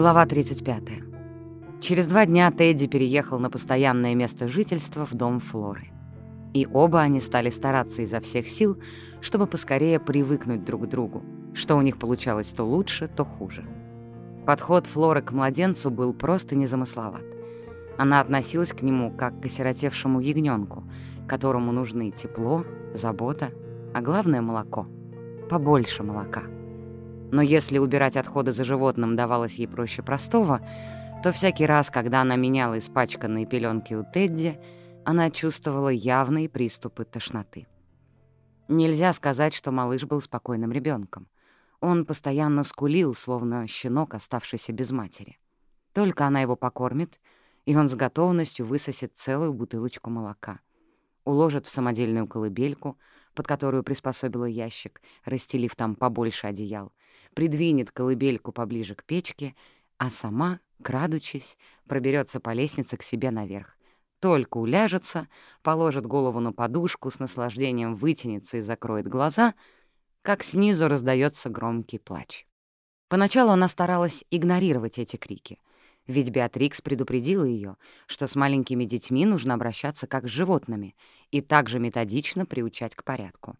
Глава 35. Через два дня Тедди переехал на постоянное место жительства в дом Флоры. И оба они стали стараться изо всех сил, чтобы поскорее привыкнуть друг к другу, что у них получалось то лучше, то хуже. Подход Флоры к младенцу был просто незамысловат. Она относилась к нему как к осиротевшему ягненку, которому нужны тепло, забота, а главное — молоко. Побольше молока. Но если убирать отходы за животным давалось ей проще простого, то всякий раз, когда она меняла испачканные пеленки у Тедди, она чувствовала явные приступы тошноты. Нельзя сказать, что малыш был спокойным ребенком. Он постоянно скулил, словно щенок, оставшийся без матери. Только она его покормит, и он с готовностью высосет целую бутылочку молока. Уложит в самодельную колыбельку, под которую приспособила ящик, расстелив там побольше одеял, придвинет колыбельку поближе к печке, а сама, крадучись, проберется по лестнице к себе наверх. Только уляжется, положит голову на подушку, с наслаждением вытянется и закроет глаза, как снизу раздается громкий плач. Поначалу она старалась игнорировать эти крики, ведь Беатрикс предупредила ее, что с маленькими детьми нужно обращаться как с животными и также методично приучать к порядку.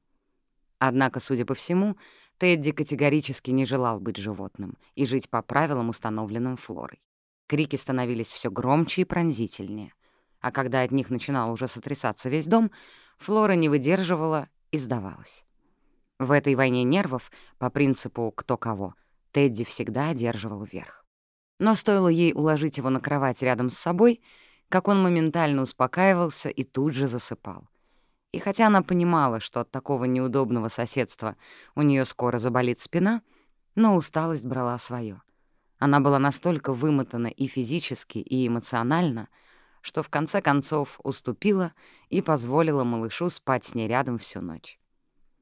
Однако, судя по всему, Тедди категорически не желал быть животным и жить по правилам, установленным Флорой. Крики становились все громче и пронзительнее, а когда от них начинал уже сотрясаться весь дом, Флора не выдерживала и сдавалась. В этой войне нервов, по принципу «кто кого», Тедди всегда одерживал верх. Но стоило ей уложить его на кровать рядом с собой, как он моментально успокаивался и тут же засыпал — и хотя она понимала, что от такого неудобного соседства у нее скоро заболит спина, но усталость брала свое. Она была настолько вымотана и физически, и эмоционально, что в конце концов уступила и позволила малышу спать с ней рядом всю ночь.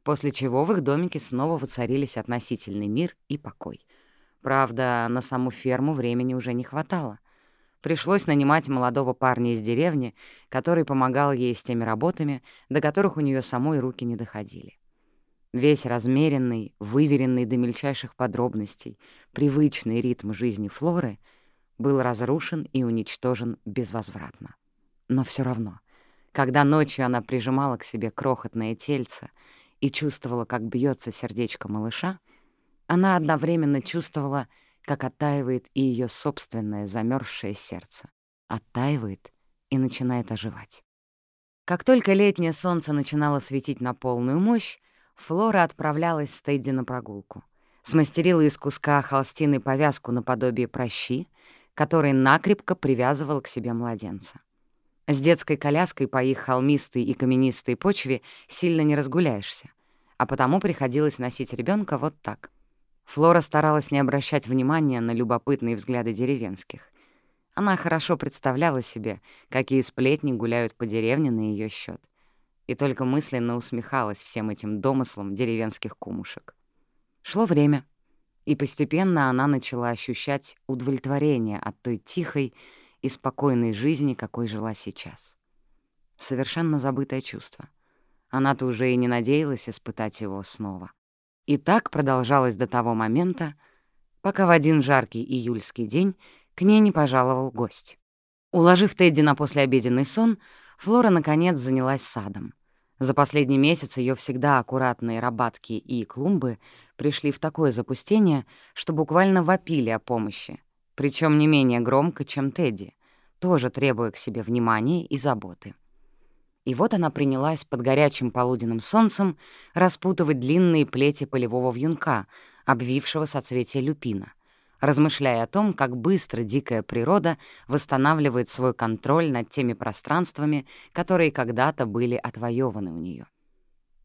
После чего в их домике снова воцарились относительный мир и покой. Правда, на саму ферму времени уже не хватало — Пришлось нанимать молодого парня из деревни, который помогал ей с теми работами, до которых у нее самой руки не доходили. Весь размеренный, выверенный до мельчайших подробностей, привычный ритм жизни Флоры был разрушен и уничтожен безвозвратно. Но все равно, когда ночью она прижимала к себе крохотное тельце и чувствовала, как бьется сердечко малыша, она одновременно чувствовала, как оттаивает и ее собственное замерзшее сердце. Оттаивает и начинает оживать. Как только летнее солнце начинало светить на полную мощь, Флора отправлялась с Тедди на прогулку. Смастерила из куска холстины повязку наподобие прощи, который накрепко привязывал к себе младенца. С детской коляской по их холмистой и каменистой почве сильно не разгуляешься, а потому приходилось носить ребенка вот так — Флора старалась не обращать внимания на любопытные взгляды деревенских. Она хорошо представляла себе, какие сплетни гуляют по деревне на ее счет, и только мысленно усмехалась всем этим домыслам деревенских кумушек. Шло время, и постепенно она начала ощущать удовлетворение от той тихой и спокойной жизни, какой жила сейчас. Совершенно забытое чувство. Она-то уже и не надеялась испытать его снова. И так продолжалось до того момента, пока в один жаркий июльский день к ней не пожаловал гость. Уложив Тедди на послеобеденный сон, Флора, наконец, занялась садом. За последний месяц ее всегда аккуратные рабатки и клумбы пришли в такое запустение, что буквально вопили о помощи, причем не менее громко, чем Тедди, тоже требуя к себе внимания и заботы. И вот она принялась под горячим полуденным солнцем распутывать длинные плети полевого вьюнка, обвившего соцветия люпина, размышляя о том, как быстро дикая природа восстанавливает свой контроль над теми пространствами, которые когда-то были отвоеваны у нее.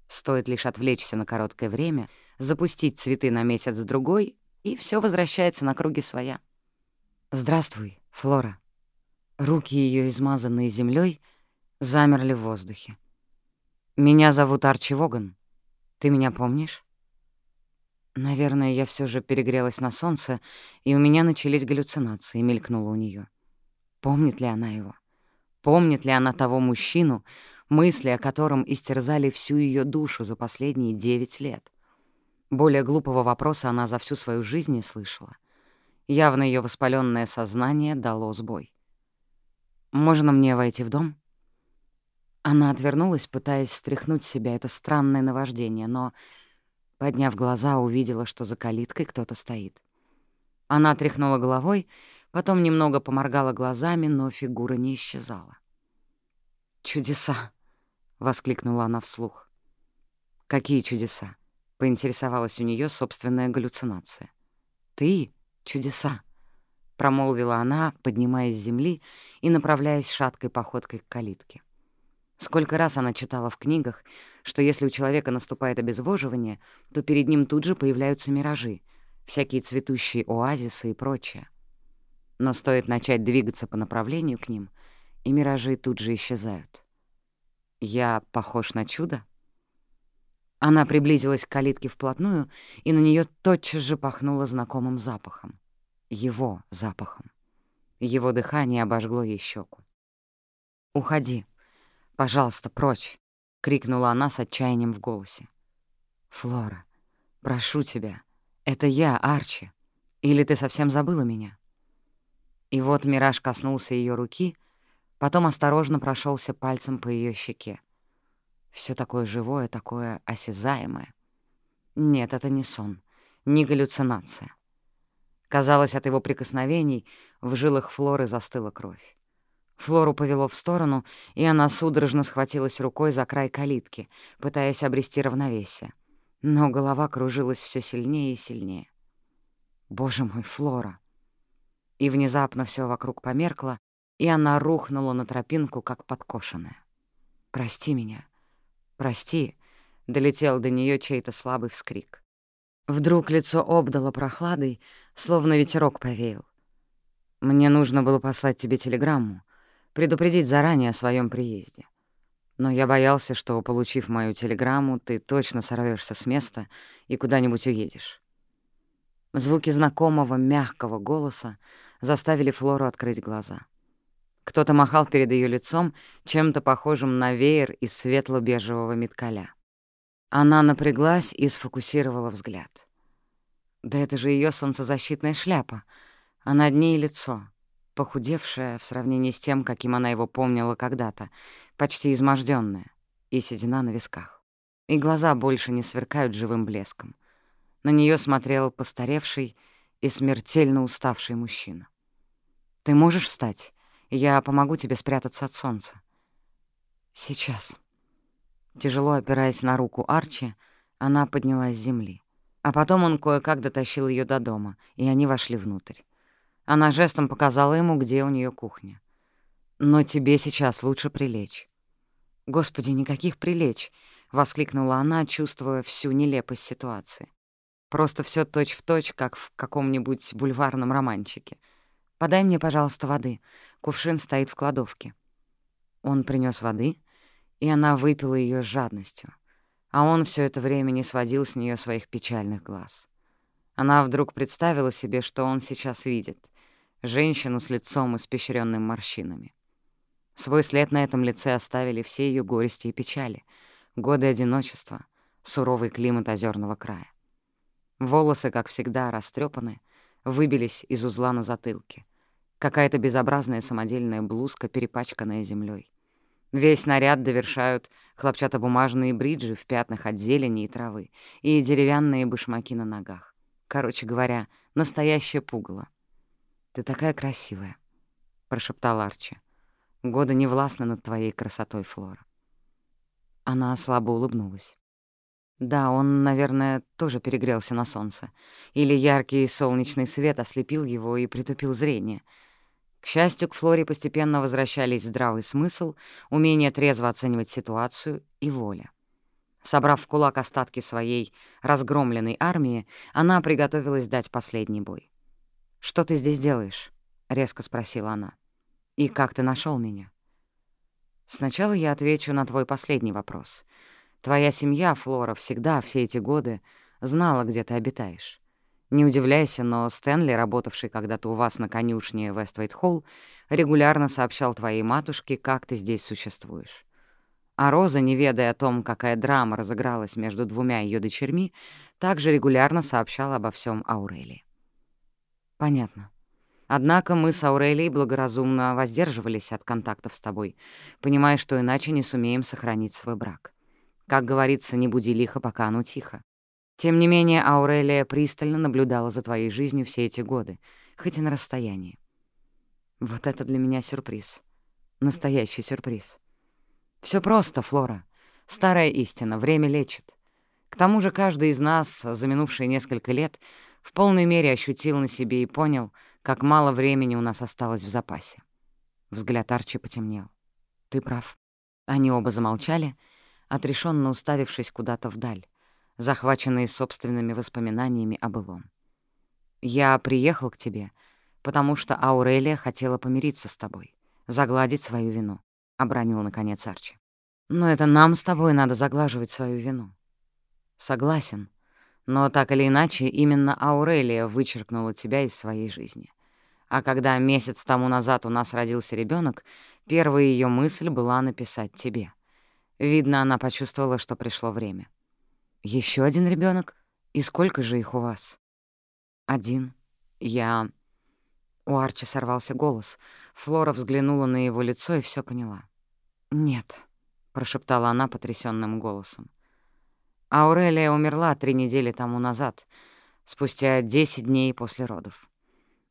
Стоит лишь отвлечься на короткое время, запустить цветы на месяц-другой, и все возвращается на круги своя. «Здравствуй, Флора». Руки ее, измазанные землей, — замерли в воздухе. «Меня зовут Арчи Воган. Ты меня помнишь?» Наверное, я все же перегрелась на солнце, и у меня начались галлюцинации, мелькнуло у нее. Помнит ли она его? Помнит ли она того мужчину, мысли о котором истерзали всю ее душу за последние девять лет? Более глупого вопроса она за всю свою жизнь не слышала. Явно ее воспаленное сознание дало сбой. «Можно мне войти в дом?» Она отвернулась, пытаясь стряхнуть с себя это странное наваждение, но, подняв глаза, увидела, что за калиткой кто-то стоит. Она тряхнула головой, потом немного поморгала глазами, но фигура не исчезала. «Чудеса!» — воскликнула она вслух. «Какие чудеса?» — поинтересовалась у нее собственная галлюцинация. «Ты — чудеса!» — промолвила она, поднимаясь с земли и направляясь шаткой походкой к калитке. Сколько раз она читала в книгах, что если у человека наступает обезвоживание, то перед ним тут же появляются миражи, всякие цветущие оазисы и прочее. Но стоит начать двигаться по направлению к ним, и миражи тут же исчезают. «Я похож на чудо?» Она приблизилась к калитке вплотную, и на нее тотчас же пахнуло знакомым запахом. Его запахом. Его дыхание обожгло ей щеку. «Уходи», «Пожалуйста, прочь!» — крикнула она с отчаянием в голосе. «Флора, прошу тебя, это я, Арчи. Или ты совсем забыла меня?» И вот Мираж коснулся ее руки, потом осторожно прошелся пальцем по ее щеке. Все такое живое, такое осязаемое. Нет, это не сон, не галлюцинация. Казалось, от его прикосновений в жилах Флоры застыла кровь. Флору повело в сторону, и она судорожно схватилась рукой за край калитки, пытаясь обрести равновесие. Но голова кружилась все сильнее и сильнее. «Боже мой, Флора!» И внезапно все вокруг померкло, и она рухнула на тропинку, как подкошенная. «Прости меня! Прости!» — долетел до нее чей-то слабый вскрик. Вдруг лицо обдало прохладой, словно ветерок повеял. «Мне нужно было послать тебе телеграмму предупредить заранее о своем приезде. Но я боялся, что, получив мою телеграмму, ты точно сорвешься с места и куда-нибудь уедешь. Звуки знакомого мягкого голоса заставили Флору открыть глаза. Кто-то махал перед ее лицом чем-то похожим на веер из светло-бежевого меткаля. Она напряглась и сфокусировала взгляд. Да это же ее солнцезащитная шляпа, а над ней лицо похудевшая в сравнении с тем, каким она его помнила когда-то, почти измождённая, и седина на висках. И глаза больше не сверкают живым блеском. На неё смотрел постаревший и смертельно уставший мужчина. «Ты можешь встать? Я помогу тебе спрятаться от солнца». «Сейчас». Тяжело опираясь на руку Арчи, она поднялась с земли. А потом он кое-как дотащил её до дома, и они вошли внутрь. Она жестом показала ему, где у нее кухня. «Но тебе сейчас лучше прилечь». «Господи, никаких прилечь!» — воскликнула она, чувствуя всю нелепость ситуации. «Просто все точь-в-точь, как в каком-нибудь бульварном романчике. Подай мне, пожалуйста, воды. Кувшин стоит в кладовке». Он принес воды, и она выпила ее с жадностью. А он все это время не сводил с нее своих печальных глаз. Она вдруг представила себе, что он сейчас видит женщину с лицом, испещренным морщинами. Свой след на этом лице оставили все ее горести и печали, годы одиночества, суровый климат озерного края. Волосы, как всегда, растрепаны, выбились из узла на затылке. Какая-то безобразная самодельная блузка, перепачканная землей. Весь наряд довершают хлопчатобумажные бриджи в пятнах от зелени и травы и деревянные башмаки на ногах. Короче говоря, настоящее пугало. «Ты такая красивая», — прошептал Арчи. «Годы не властны над твоей красотой, Флора». Она слабо улыбнулась. Да, он, наверное, тоже перегрелся на солнце. Или яркий солнечный свет ослепил его и притупил зрение. К счастью, к Флоре постепенно возвращались здравый смысл, умение трезво оценивать ситуацию и воля. Собрав в кулак остатки своей разгромленной армии, она приготовилась дать последний бой. «Что ты здесь делаешь?» — резко спросила она. «И как ты нашел меня?» «Сначала я отвечу на твой последний вопрос. Твоя семья, Флора, всегда, все эти годы, знала, где ты обитаешь. Не удивляйся, но Стэнли, работавший когда-то у вас на конюшне Вествейт-Холл, регулярно сообщал твоей матушке, как ты здесь существуешь. А Роза, не ведая о том, какая драма разыгралась между двумя ее дочерьми, также регулярно сообщала обо всем Аурелии. Понятно. Однако мы с Аурелией благоразумно воздерживались от контактов с тобой, понимая, что иначе не сумеем сохранить свой брак. Как говорится, не буди лихо, пока оно тихо. Тем не менее, Аурелия пристально наблюдала за твоей жизнью все эти годы, хоть и на расстоянии. Вот это для меня сюрприз. Настоящий сюрприз. Все просто, Флора. Старая истина, время лечит. К тому же каждый из нас за минувшие несколько лет в полной мере ощутил на себе и понял, как мало времени у нас осталось в запасе. Взгляд Арчи потемнел. «Ты прав». Они оба замолчали, отрешенно уставившись куда-то вдаль, захваченные собственными воспоминаниями о былом. «Я приехал к тебе, потому что Аурелия хотела помириться с тобой, загладить свою вину», — обронил наконец Арчи. «Но это нам с тобой надо заглаживать свою вину». «Согласен», но так или иначе, именно Аурелия вычеркнула тебя из своей жизни. А когда месяц тому назад у нас родился ребенок, первая ее мысль была написать тебе. Видно, она почувствовала, что пришло время. Еще один ребенок? И сколько же их у вас? Один. Я... У Арчи сорвался голос. Флора взглянула на его лицо и все поняла. «Нет», — прошептала она потрясенным голосом. Аурелия умерла три недели тому назад, спустя десять дней после родов.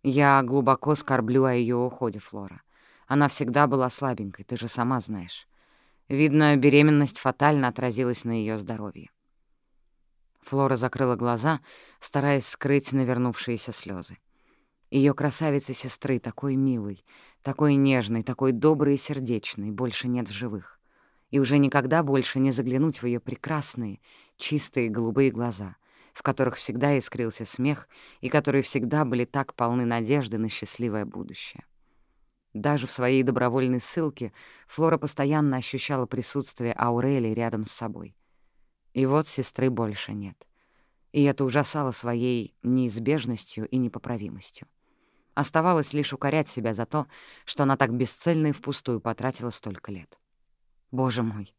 Я глубоко скорблю о ее уходе, Флора. Она всегда была слабенькой, ты же сама знаешь. Видно, беременность фатально отразилась на ее здоровье. Флора закрыла глаза, стараясь скрыть навернувшиеся слезы. Ее красавицы сестры, такой милой, такой нежной, такой доброй и сердечной, больше нет в живых и уже никогда больше не заглянуть в ее прекрасные, чистые голубые глаза, в которых всегда искрился смех и которые всегда были так полны надежды на счастливое будущее. Даже в своей добровольной ссылке Флора постоянно ощущала присутствие Аурели рядом с собой. И вот сестры больше нет. И это ужасало своей неизбежностью и непоправимостью. Оставалось лишь укорять себя за то, что она так бесцельно и впустую потратила столько лет. «Боже мой!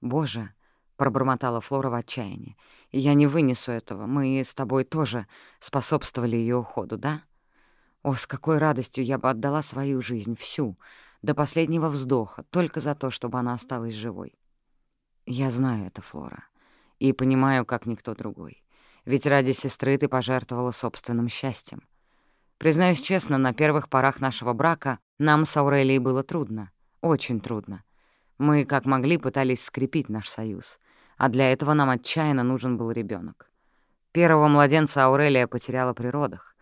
Боже!» — пробормотала Флора в отчаянии. «Я не вынесу этого. Мы с тобой тоже способствовали ее уходу, да? О, с какой радостью я бы отдала свою жизнь, всю, до последнего вздоха, только за то, чтобы она осталась живой. Я знаю это, Флора, и понимаю, как никто другой. Ведь ради сестры ты пожертвовала собственным счастьем. Признаюсь честно, на первых порах нашего брака нам с Аурелией было трудно, очень трудно. Мы, как могли, пытались скрепить наш союз, а для этого нам отчаянно нужен был ребенок. Первого младенца Аурелия потеряла при родах.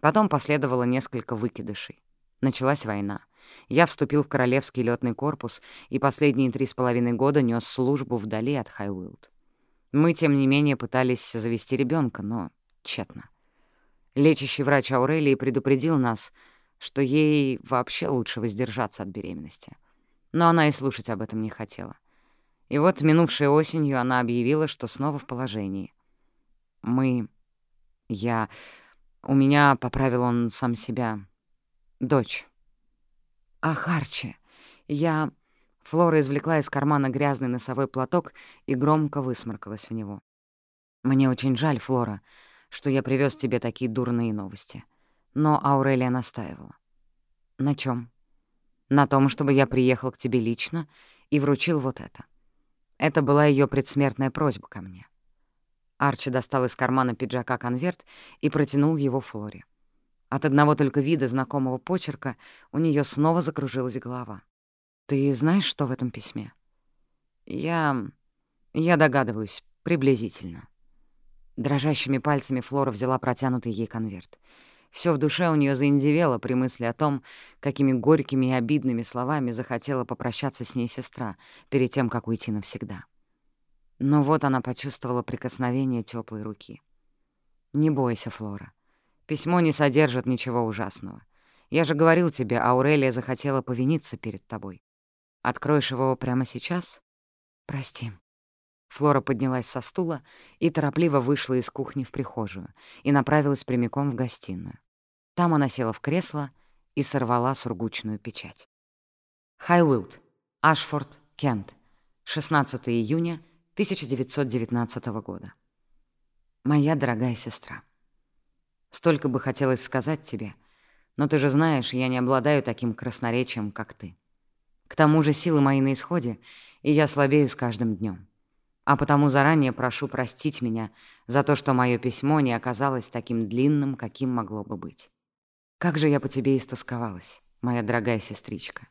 Потом последовало несколько выкидышей. Началась война. Я вступил в Королевский летный корпус и последние три с половиной года нес службу вдали от Хайуилд. Мы, тем не менее, пытались завести ребенка, но тщетно. Лечащий врач Аурелии предупредил нас, что ей вообще лучше воздержаться от беременности — но она и слушать об этом не хотела. И вот минувшей осенью она объявила, что снова в положении. Мы... Я... У меня, поправил он сам себя, дочь. Ах, Арчи, я... Флора извлекла из кармана грязный носовой платок и громко высморкалась в него. «Мне очень жаль, Флора, что я привез тебе такие дурные новости». Но Аурелия настаивала. «На чем? на том, чтобы я приехал к тебе лично и вручил вот это. Это была ее предсмертная просьба ко мне. Арчи достал из кармана пиджака конверт и протянул его Флоре. От одного только вида знакомого почерка у нее снова закружилась голова. «Ты знаешь, что в этом письме?» «Я... я догадываюсь, приблизительно». Дрожащими пальцами Флора взяла протянутый ей конверт. Все в душе у нее заиндевело при мысли о том, какими горькими и обидными словами захотела попрощаться с ней сестра перед тем, как уйти навсегда. Но вот она почувствовала прикосновение теплой руки. «Не бойся, Флора. Письмо не содержит ничего ужасного. Я же говорил тебе, Аурелия захотела повиниться перед тобой. Откроешь его прямо сейчас? Прости». Флора поднялась со стула и торопливо вышла из кухни в прихожую и направилась прямиком в гостиную. Там она села в кресло и сорвала сургучную печать. Хайуилд, Ашфорд, Кент, 16 июня 1919 года. Моя дорогая сестра, Столько бы хотелось сказать тебе, но ты же знаешь, я не обладаю таким красноречием, как ты. К тому же силы мои на исходе, и я слабею с каждым днем. А потому заранее прошу простить меня за то, что мое письмо не оказалось таким длинным, каким могло бы быть. Как же я по тебе истосковалась, моя дорогая сестричка.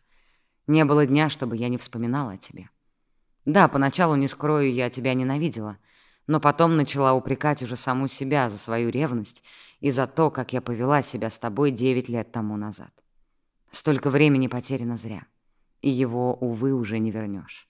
Не было дня, чтобы я не вспоминала о тебе. Да, поначалу, не скрою, я тебя ненавидела, но потом начала упрекать уже саму себя за свою ревность и за то, как я повела себя с тобой девять лет тому назад. Столько времени потеряно зря, и его, увы, уже не вернешь.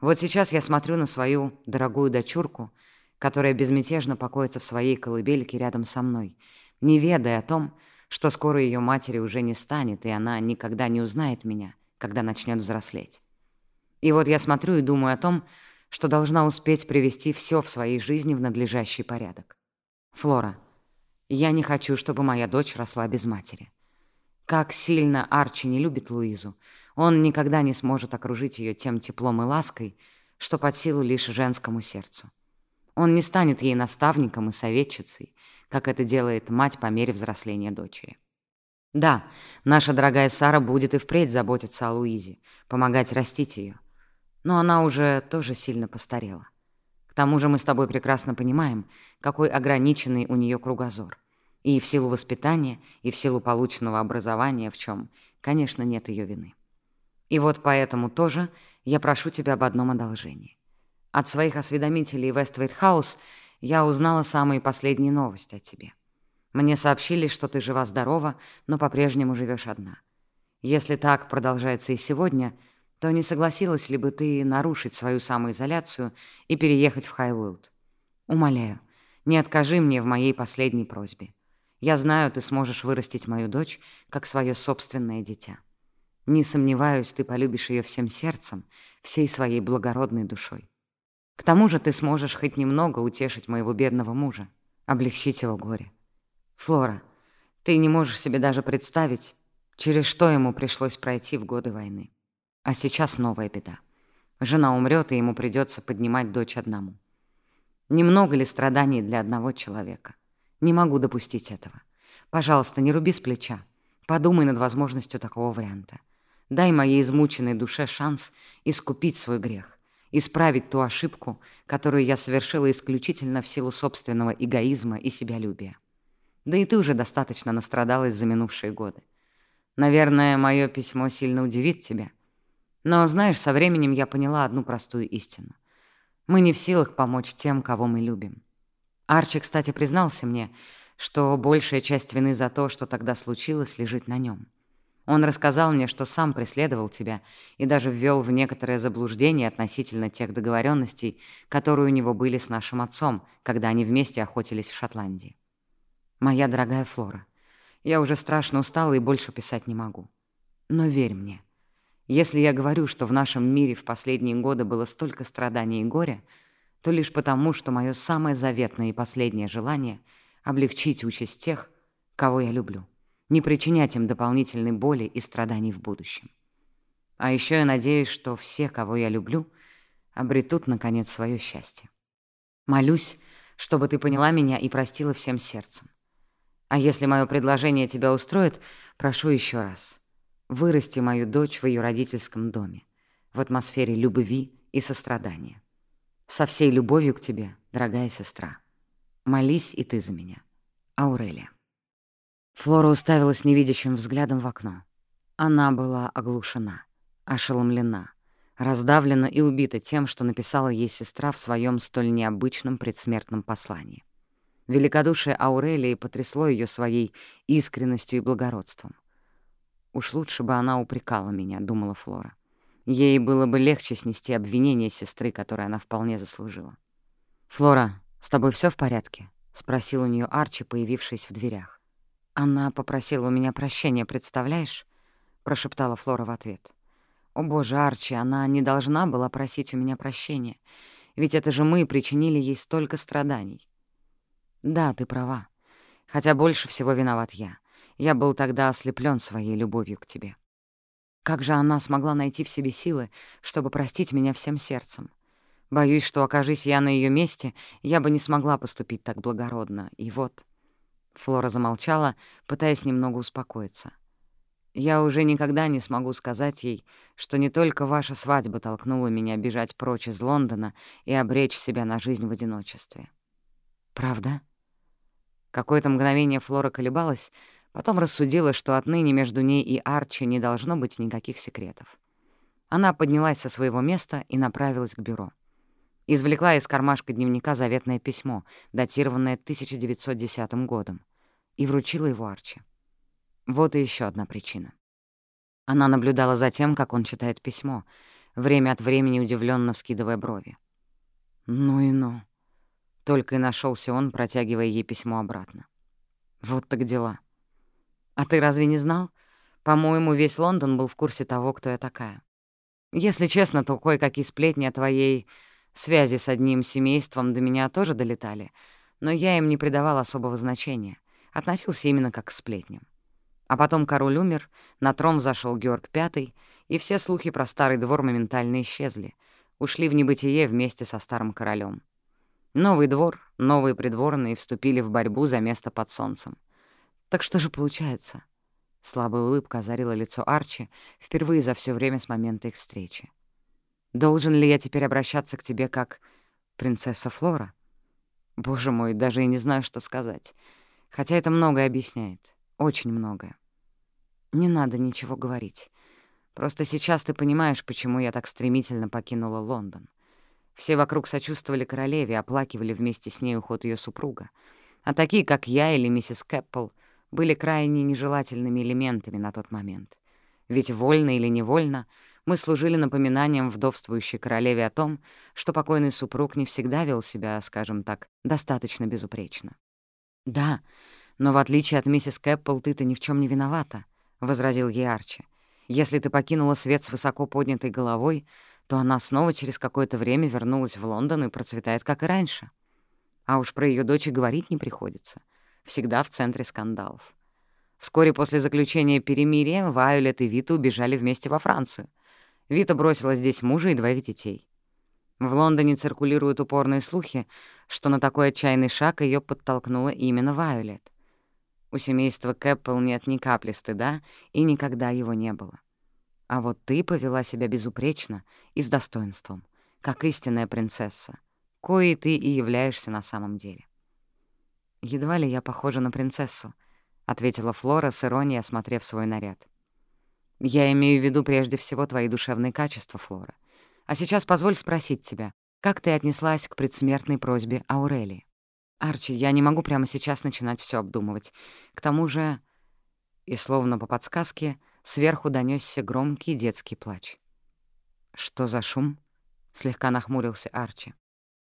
Вот сейчас я смотрю на свою дорогую дочурку, которая безмятежно покоится в своей колыбельке рядом со мной, не ведая о том, что скоро ее матери уже не станет, и она никогда не узнает меня, когда начнет взрослеть. И вот я смотрю и думаю о том, что должна успеть привести все в своей жизни в надлежащий порядок. Флора, я не хочу, чтобы моя дочь росла без матери. Как сильно Арчи не любит Луизу, он никогда не сможет окружить ее тем теплом и лаской, что под силу лишь женскому сердцу. Он не станет ей наставником и советчицей, как это делает мать по мере взросления дочери. Да, наша дорогая Сара будет и впредь заботиться о Луизе, помогать растить ее. Но она уже тоже сильно постарела. К тому же мы с тобой прекрасно понимаем, какой ограниченный у нее кругозор. И в силу воспитания, и в силу полученного образования, в чем, конечно, нет ее вины. И вот поэтому тоже я прошу тебя об одном одолжении. От своих осведомителей Вествейт Хаус я узнала самые последние новости о тебе. Мне сообщили, что ты жива-здорова, но по-прежнему живешь одна. Если так продолжается и сегодня — то не согласилась ли бы ты нарушить свою самоизоляцию и переехать в Хайвилд? Умоляю, не откажи мне в моей последней просьбе. Я знаю, ты сможешь вырастить мою дочь, как свое собственное дитя. Не сомневаюсь, ты полюбишь ее всем сердцем, всей своей благородной душой. К тому же ты сможешь хоть немного утешить моего бедного мужа, облегчить его горе. Флора, ты не можешь себе даже представить, через что ему пришлось пройти в годы войны. А сейчас новая беда. Жена умрет, и ему придется поднимать дочь одному. Немного ли страданий для одного человека? Не могу допустить этого. Пожалуйста, не руби с плеча. Подумай над возможностью такого варианта. Дай моей измученной душе шанс искупить свой грех, исправить ту ошибку, которую я совершила исключительно в силу собственного эгоизма и себялюбия. Да и ты уже достаточно настрадалась за минувшие годы. Наверное, мое письмо сильно удивит тебя — но, знаешь, со временем я поняла одну простую истину. Мы не в силах помочь тем, кого мы любим. Арчи, кстати, признался мне, что большая часть вины за то, что тогда случилось, лежит на нем. Он рассказал мне, что сам преследовал тебя и даже ввел в некоторое заблуждение относительно тех договоренностей, которые у него были с нашим отцом, когда они вместе охотились в Шотландии. Моя дорогая Флора, я уже страшно устала и больше писать не могу. Но верь мне — если я говорю, что в нашем мире в последние годы было столько страданий и горя, то лишь потому, что мое самое заветное и последнее желание — облегчить участь тех, кого я люблю, не причинять им дополнительной боли и страданий в будущем. А еще я надеюсь, что все, кого я люблю, обретут, наконец, свое счастье. Молюсь, чтобы ты поняла меня и простила всем сердцем. А если мое предложение тебя устроит, прошу еще раз — Вырасти мою дочь в ее родительском доме, в атмосфере любви и сострадания. Со всей любовью к тебе, дорогая сестра. Молись и ты за меня. Аурелия. Флора уставилась невидящим взглядом в окно. Она была оглушена, ошеломлена, раздавлена и убита тем, что написала ей сестра в своем столь необычном предсмертном послании. Великодушие Аурелии потрясло ее своей искренностью и благородством. Уж лучше бы она упрекала меня, думала Флора. Ей было бы легче снести обвинение сестры, которое она вполне заслужила. «Флора, с тобой все в порядке?» — спросил у нее Арчи, появившись в дверях. «Она попросила у меня прощения, представляешь?» — прошептала Флора в ответ. «О боже, Арчи, она не должна была просить у меня прощения, ведь это же мы причинили ей столько страданий». «Да, ты права. Хотя больше всего виноват я. Я был тогда ослеплен своей любовью к тебе. Как же она смогла найти в себе силы, чтобы простить меня всем сердцем? Боюсь, что, окажись я на ее месте, я бы не смогла поступить так благородно. И вот... Флора замолчала, пытаясь немного успокоиться. «Я уже никогда не смогу сказать ей, что не только ваша свадьба толкнула меня бежать прочь из Лондона и обречь себя на жизнь в одиночестве». «Правда?» Какое-то мгновение Флора колебалась, потом рассудила, что отныне между ней и Арчи не должно быть никаких секретов. Она поднялась со своего места и направилась к бюро. Извлекла из кармашка дневника заветное письмо, датированное 1910 годом, и вручила его Арчи. Вот и еще одна причина. Она наблюдала за тем, как он читает письмо, время от времени удивленно вскидывая брови. «Ну и ну!» Только и нашелся он, протягивая ей письмо обратно. «Вот так дела. А ты разве не знал? По-моему, весь Лондон был в курсе того, кто я такая. Если честно, то кое-какие сплетни о твоей связи с одним семейством до меня тоже долетали, но я им не придавал особого значения, относился именно как к сплетням. А потом король умер, на трон зашел Георг V, и все слухи про старый двор моментально исчезли, ушли в небытие вместе со старым королем. Новый двор, новые придворные вступили в борьбу за место под солнцем. Так что же получается? Слабая улыбка озарила лицо Арчи впервые за все время с момента их встречи. «Должен ли я теперь обращаться к тебе как принцесса Флора?» Боже мой, даже и не знаю, что сказать. Хотя это многое объясняет. Очень многое. Не надо ничего говорить. Просто сейчас ты понимаешь, почему я так стремительно покинула Лондон. Все вокруг сочувствовали королеве, оплакивали вместе с ней уход ее супруга. А такие, как я или миссис Кэппл, были крайне нежелательными элементами на тот момент. Ведь вольно или невольно мы служили напоминанием вдовствующей королеве о том, что покойный супруг не всегда вел себя, скажем так, достаточно безупречно. «Да, но в отличие от миссис Кэппл ты-то ни в чем не виновата», — возразил ей Арчи. «Если ты покинула свет с высоко поднятой головой, то она снова через какое-то время вернулась в Лондон и процветает, как и раньше. А уж про ее дочь говорить не приходится всегда в центре скандалов. Вскоре после заключения перемирия Вайолет и Вита убежали вместе во Францию. Вита бросила здесь мужа и двоих детей. В Лондоне циркулируют упорные слухи, что на такой отчаянный шаг ее подтолкнула именно Вайолет. У семейства Кэппл нет ни капли стыда, и никогда его не было. А вот ты повела себя безупречно и с достоинством, как истинная принцесса, коей ты и являешься на самом деле. «Едва ли я похожа на принцессу», — ответила Флора с иронией, осмотрев свой наряд. «Я имею в виду прежде всего твои душевные качества, Флора. А сейчас позволь спросить тебя, как ты отнеслась к предсмертной просьбе Аурелии? Арчи, я не могу прямо сейчас начинать все обдумывать. К тому же...» И словно по подсказке сверху донесся громкий детский плач. «Что за шум?» — слегка нахмурился Арчи.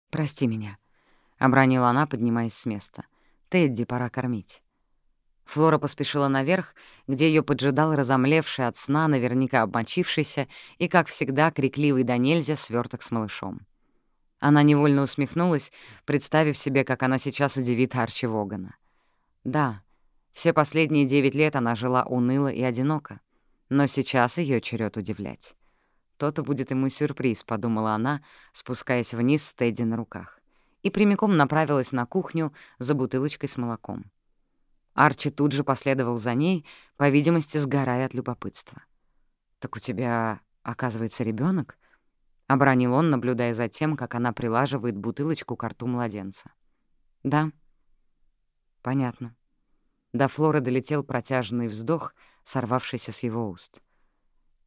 «Прости меня», — обронила она, поднимаясь с места. — Тедди пора кормить. Флора поспешила наверх, где ее поджидал разомлевший от сна, наверняка обмочившийся, и, как всегда, крикливый до нельзя сверток с малышом. Она невольно усмехнулась, представив себе, как она сейчас удивит Арчи Вогана. Да, все последние девять лет она жила уныло и одиноко, но сейчас ее черед удивлять. То-то будет ему сюрприз, подумала она, спускаясь вниз с Тедди на руках и прямиком направилась на кухню за бутылочкой с молоком. Арчи тут же последовал за ней, по видимости, сгорая от любопытства. «Так у тебя, оказывается, ребенок? обронил он, наблюдая за тем, как она прилаживает бутылочку к рту младенца. «Да». «Понятно». До Флоры долетел протяжный вздох, сорвавшийся с его уст.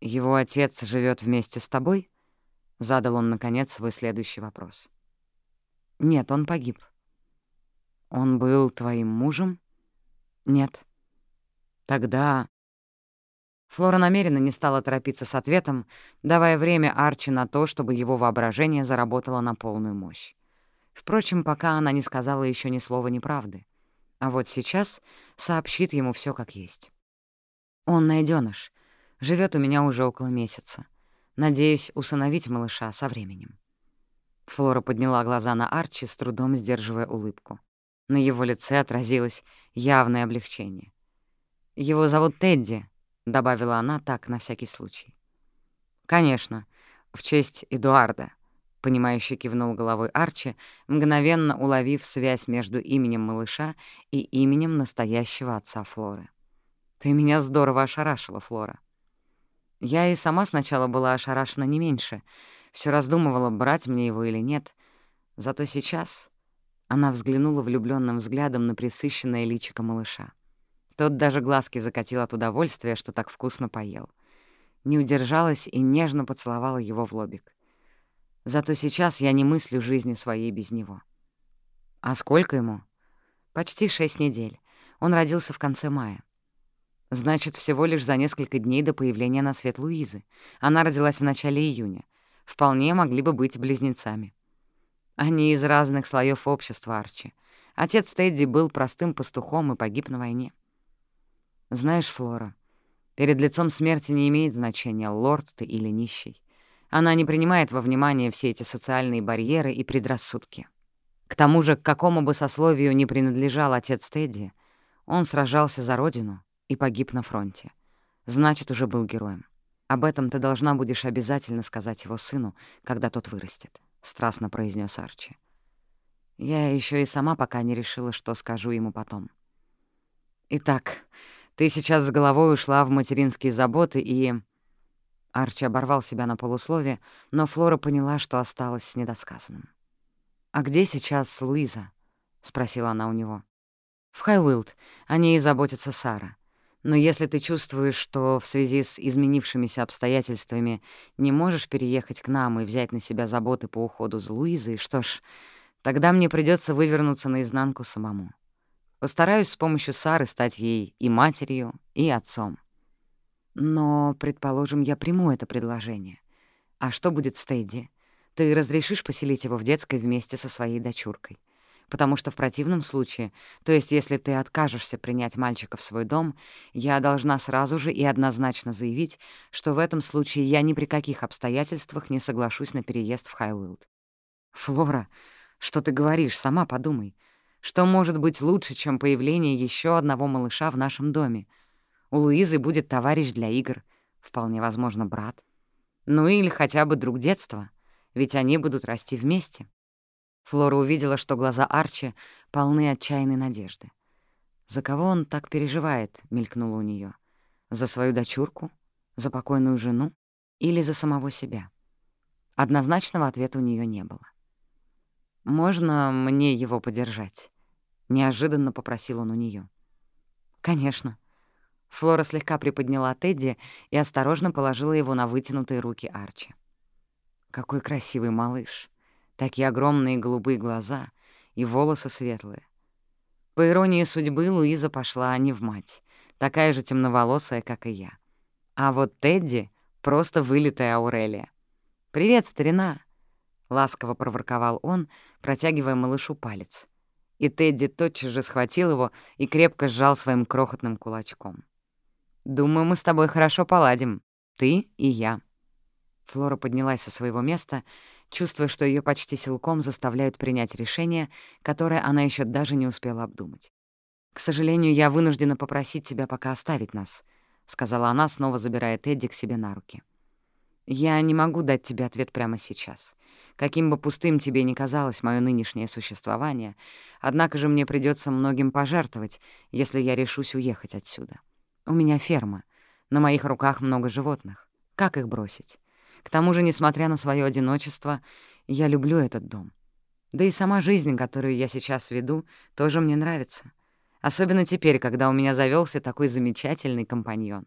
«Его отец живет вместе с тобой?» — задал он, наконец, свой следующий вопрос. «Нет, он погиб». «Он был твоим мужем?» «Нет». «Тогда...» Флора намеренно не стала торопиться с ответом, давая время Арчи на то, чтобы его воображение заработало на полную мощь. Впрочем, пока она не сказала еще ни слова неправды. А вот сейчас сообщит ему все как есть. «Он найденыш, живет у меня уже около месяца. Надеюсь усыновить малыша со временем». Флора подняла глаза на Арчи, с трудом сдерживая улыбку. На его лице отразилось явное облегчение. «Его зовут Тедди», — добавила она так, на всякий случай. «Конечно, в честь Эдуарда», — понимающе кивнул головой Арчи, мгновенно уловив связь между именем малыша и именем настоящего отца Флоры. «Ты меня здорово ошарашила, Флора». Я и сама сначала была ошарашена не меньше, все раздумывала, брать мне его или нет. Зато сейчас она взглянула влюбленным взглядом на присыщенное личико малыша. Тот даже глазки закатил от удовольствия, что так вкусно поел. Не удержалась и нежно поцеловала его в лобик. Зато сейчас я не мыслю жизни своей без него. А сколько ему? Почти шесть недель. Он родился в конце мая. Значит, всего лишь за несколько дней до появления на свет Луизы. Она родилась в начале июня. Вполне могли бы быть близнецами. Они из разных слоев общества, Арчи. Отец Тедди был простым пастухом и погиб на войне. Знаешь, Флора, перед лицом смерти не имеет значения, лорд ты или нищий. Она не принимает во внимание все эти социальные барьеры и предрассудки. К тому же, к какому бы сословию ни принадлежал отец Тедди, он сражался за родину и погиб на фронте. Значит, уже был героем. Об этом ты должна будешь обязательно сказать его сыну, когда тот вырастет», — страстно произнес Арчи. Я еще и сама пока не решила, что скажу ему потом. «Итак, ты сейчас с головой ушла в материнские заботы и...» Арчи оборвал себя на полуслове, но Флора поняла, что осталось с недосказанным. «А где сейчас Луиза?» — спросила она у него. «В Хайуилд. О ней заботится Сара. Но если ты чувствуешь, что в связи с изменившимися обстоятельствами не можешь переехать к нам и взять на себя заботы по уходу за Луизой, что ж, тогда мне придется вывернуться наизнанку самому. Постараюсь с помощью Сары стать ей и матерью, и отцом. Но, предположим, я приму это предложение. А что будет с Тедди? Ты разрешишь поселить его в детской вместе со своей дочуркой? Потому что в противном случае, то есть если ты откажешься принять мальчика в свой дом, я должна сразу же и однозначно заявить, что в этом случае я ни при каких обстоятельствах не соглашусь на переезд в Хайуилд. Флора, что ты говоришь, сама подумай. Что может быть лучше, чем появление еще одного малыша в нашем доме? У Луизы будет товарищ для игр, вполне возможно, брат. Ну или хотя бы друг детства, ведь они будут расти вместе. Флора увидела, что глаза Арчи полны отчаянной надежды. «За кого он так переживает?» — мелькнуло у нее. «За свою дочурку? За покойную жену? Или за самого себя?» Однозначного ответа у нее не было. «Можно мне его подержать?» — неожиданно попросил он у нее. «Конечно», Флора слегка приподняла Тедди и осторожно положила его на вытянутые руки Арчи. «Какой красивый малыш! Такие огромные голубые глаза и волосы светлые. По иронии судьбы, Луиза пошла не в мать, такая же темноволосая, как и я. А вот Тедди — просто вылитая Аурелия. «Привет, старина!» — ласково проворковал он, протягивая малышу палец. И Тедди тотчас же схватил его и крепко сжал своим крохотным кулачком. «Думаю, мы с тобой хорошо поладим. Ты и я». Флора поднялась со своего места, чувствуя, что ее почти силком заставляют принять решение, которое она еще даже не успела обдумать. «К сожалению, я вынуждена попросить тебя пока оставить нас», — сказала она, снова забирая Тедди к себе на руки. «Я не могу дать тебе ответ прямо сейчас. Каким бы пустым тебе ни казалось мое нынешнее существование, однако же мне придется многим пожертвовать, если я решусь уехать отсюда». У меня ферма. На моих руках много животных. Как их бросить? К тому же, несмотря на свое одиночество, я люблю этот дом. Да и сама жизнь, которую я сейчас веду, тоже мне нравится. Особенно теперь, когда у меня завелся такой замечательный компаньон.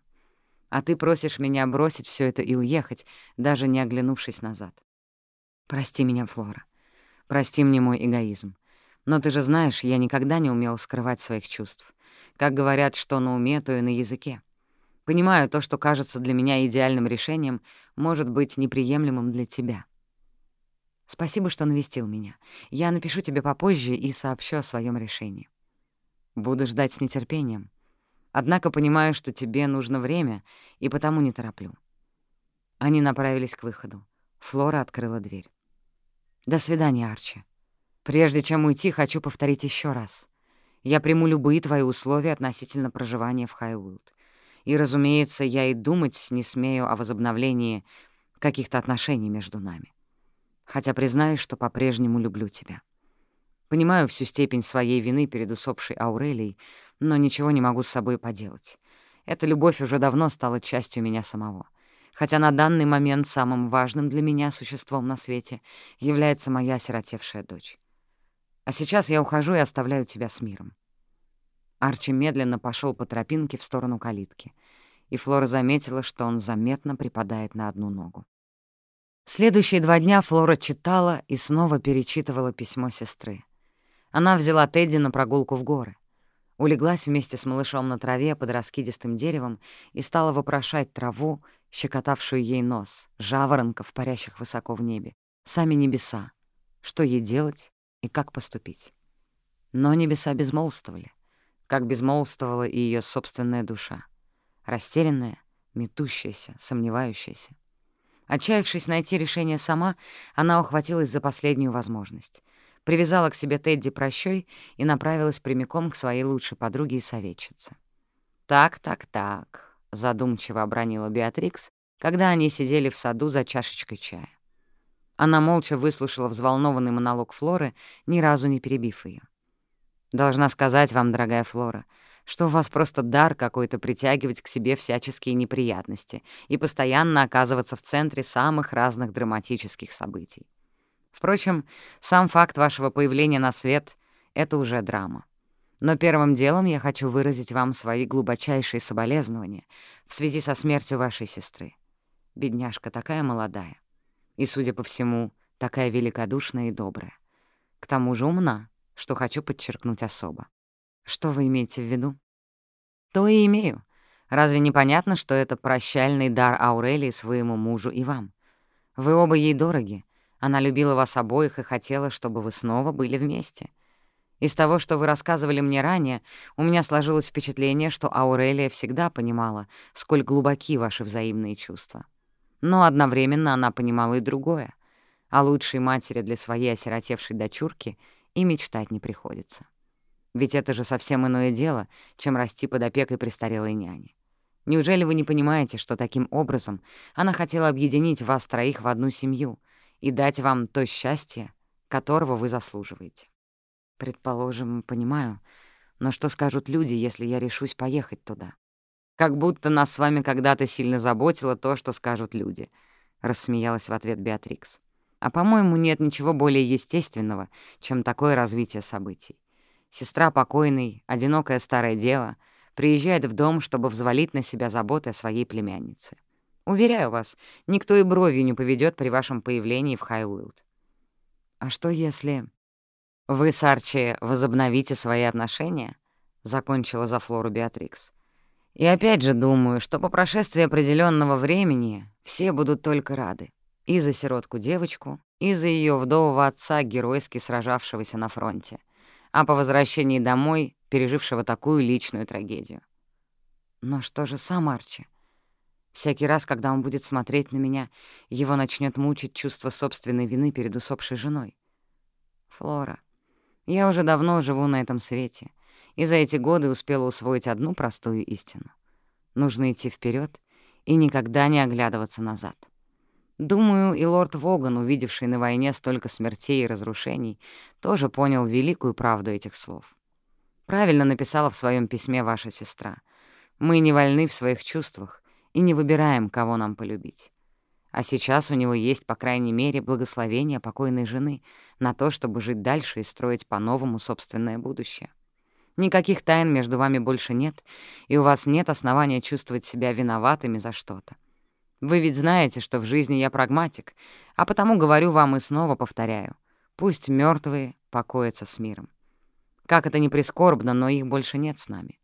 А ты просишь меня бросить все это и уехать, даже не оглянувшись назад. Прости меня, Флора. Прости мне мой эгоизм. Но ты же знаешь, я никогда не умел скрывать своих чувств. Как говорят, что на уме, то и на языке. Понимаю, то, что кажется для меня идеальным решением, может быть неприемлемым для тебя. Спасибо, что навестил меня. Я напишу тебе попозже и сообщу о своем решении. Буду ждать с нетерпением. Однако понимаю, что тебе нужно время, и потому не тороплю. Они направились к выходу. Флора открыла дверь. «До свидания, Арчи. Прежде чем уйти, хочу повторить еще раз. Я приму любые твои условия относительно проживания в Хайуилд. И, разумеется, я и думать не смею о возобновлении каких-то отношений между нами. хотя признаюсь, что по-прежнему люблю тебя. Понимаю всю степень своей вины перед усопшей Аурелией, но ничего не могу с собой поделать. Эта любовь уже давно стала частью меня самого. Хотя на данный момент самым важным для меня существом на свете является моя сиротевшая дочь. А сейчас я ухожу и оставляю тебя с миром. Арчи медленно пошел по тропинке в сторону калитки, и Флора заметила, что он заметно припадает на одну ногу. Следующие два дня Флора читала и снова перечитывала письмо сестры. Она взяла Тедди на прогулку в горы. Улеглась вместе с малышом на траве под раскидистым деревом и стала вопрошать траву, щекотавшую ей нос, жаворонков, парящих высоко в небе, сами небеса, что ей делать и как поступить. Но небеса безмолвствовали, как безмолвствовала и ее собственная душа, растерянная, метущаяся, сомневающаяся. Отчаявшись найти решение сама, она ухватилась за последнюю возможность — привязала к себе Тедди прощой и направилась прямиком к своей лучшей подруге и советчице. «Так, так, так», — задумчиво обронила Беатрикс, когда они сидели в саду за чашечкой чая. Она молча выслушала взволнованный монолог Флоры, ни разу не перебив ее. «Должна сказать вам, дорогая Флора, что у вас просто дар какой-то притягивать к себе всяческие неприятности и постоянно оказываться в центре самых разных драматических событий. Впрочем, сам факт вашего появления на свет — это уже драма. Но первым делом я хочу выразить вам свои глубочайшие соболезнования в связи со смертью вашей сестры. Бедняжка такая молодая. И, судя по всему, такая великодушная и добрая. К тому же умна, что хочу подчеркнуть особо. Что вы имеете в виду? То и имею. Разве не понятно, что это прощальный дар Аурелии своему мужу и вам? Вы оба ей дороги, она любила вас обоих и хотела, чтобы вы снова были вместе. Из того, что вы рассказывали мне ранее, у меня сложилось впечатление, что Аурелия всегда понимала, сколь глубоки ваши взаимные чувства. Но одновременно она понимала и другое. О лучшей матери для своей осиротевшей дочурки и мечтать не приходится. Ведь это же совсем иное дело, чем расти под опекой престарелой няни. Неужели вы не понимаете, что таким образом она хотела объединить вас троих в одну семью — и дать вам то счастье, которого вы заслуживаете. Предположим, понимаю, но что скажут люди, если я решусь поехать туда? Как будто нас с вами когда-то сильно заботило то, что скажут люди, — рассмеялась в ответ Беатрикс. А, по-моему, нет ничего более естественного, чем такое развитие событий. Сестра покойной, одинокая старая дева, приезжает в дом, чтобы взвалить на себя заботы о своей племяннице. Уверяю вас, никто и бровью не поведет при вашем появлении в Хайуилд. А что если... Вы с Арчи возобновите свои отношения? Закончила за Флору Беатрикс. И опять же думаю, что по прошествии определенного времени все будут только рады. И за сиротку-девочку, и за ее вдового отца, геройски сражавшегося на фронте, а по возвращении домой, пережившего такую личную трагедию. Но что же сам Арчи? Всякий раз, когда он будет смотреть на меня, его начнет мучить чувство собственной вины перед усопшей женой. Флора, я уже давно живу на этом свете, и за эти годы успела усвоить одну простую истину. Нужно идти вперед и никогда не оглядываться назад. Думаю, и лорд Воган, увидевший на войне столько смертей и разрушений, тоже понял великую правду этих слов. Правильно написала в своем письме ваша сестра. Мы не вольны в своих чувствах, и не выбираем, кого нам полюбить. А сейчас у него есть, по крайней мере, благословение покойной жены на то, чтобы жить дальше и строить по-новому собственное будущее. Никаких тайн между вами больше нет, и у вас нет основания чувствовать себя виноватыми за что-то. Вы ведь знаете, что в жизни я прагматик, а потому говорю вам и снова повторяю. Пусть мертвые покоятся с миром. Как это ни прискорбно, но их больше нет с нами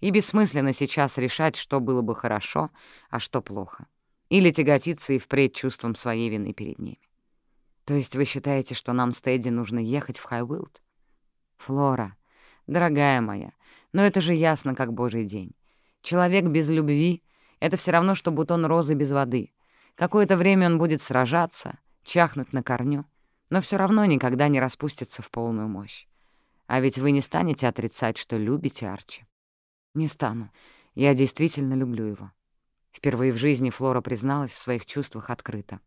и бессмысленно сейчас решать, что было бы хорошо, а что плохо. Или тяготиться и впредь чувством своей вины перед ними. То есть вы считаете, что нам с Тедди нужно ехать в Хайвилд? Флора, дорогая моя, но это же ясно, как божий день. Человек без любви — это все равно, что бутон розы без воды. Какое-то время он будет сражаться, чахнуть на корню, но все равно никогда не распустится в полную мощь. А ведь вы не станете отрицать, что любите Арчи. Не стану. Я действительно люблю его. Впервые в жизни Флора призналась в своих чувствах открыто.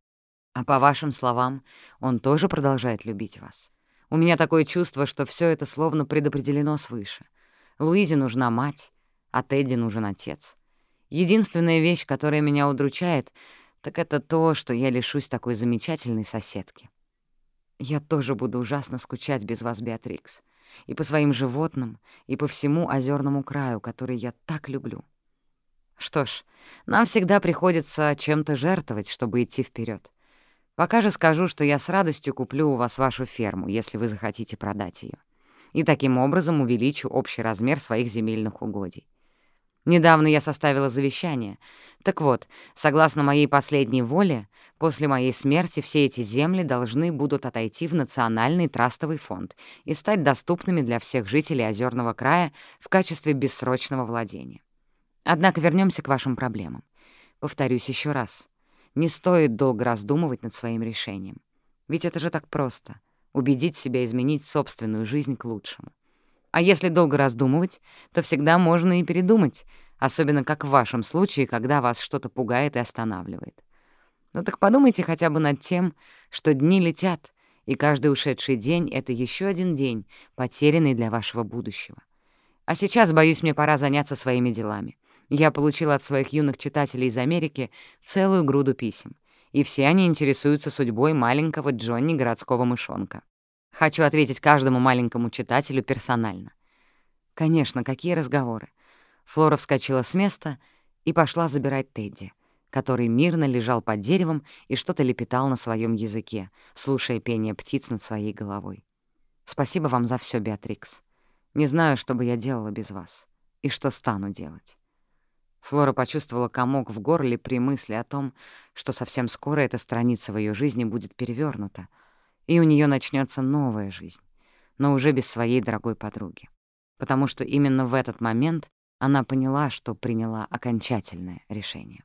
А по вашим словам, он тоже продолжает любить вас. У меня такое чувство, что все это словно предопределено свыше. Луизе нужна мать, а Тедди нужен отец. Единственная вещь, которая меня удручает, так это то, что я лишусь такой замечательной соседки. Я тоже буду ужасно скучать без вас, Беатрикс. И по своим животным, и по всему озерному краю, который я так люблю. Что ж, нам всегда приходится чем-то жертвовать, чтобы идти вперед. Пока же скажу, что я с радостью куплю у вас вашу ферму, если вы захотите продать ее, И таким образом увеличу общий размер своих земельных угодий. Недавно я составила завещание. Так вот, согласно моей последней воле, после моей смерти все эти земли должны будут отойти в Национальный трастовый фонд и стать доступными для всех жителей Озерного края в качестве бессрочного владения. Однако вернемся к вашим проблемам. Повторюсь еще раз. Не стоит долго раздумывать над своим решением. Ведь это же так просто — убедить себя изменить собственную жизнь к лучшему. А если долго раздумывать, то всегда можно и передумать, особенно как в вашем случае, когда вас что-то пугает и останавливает. Ну так подумайте хотя бы над тем, что дни летят, и каждый ушедший день — это еще один день, потерянный для вашего будущего. А сейчас, боюсь, мне пора заняться своими делами. Я получила от своих юных читателей из Америки целую груду писем, и все они интересуются судьбой маленького Джонни городского мышонка. Хочу ответить каждому маленькому читателю персонально. Конечно, какие разговоры. Флора вскочила с места и пошла забирать Тедди, который мирно лежал под деревом и что-то лепетал на своем языке, слушая пение птиц над своей головой. Спасибо вам за все, Беатрикс. Не знаю, что бы я делала без вас и что стану делать. Флора почувствовала комок в горле при мысли о том, что совсем скоро эта страница в ее жизни будет перевернута, и у нее начнется новая жизнь, но уже без своей дорогой подруги. Потому что именно в этот момент она поняла, что приняла окончательное решение.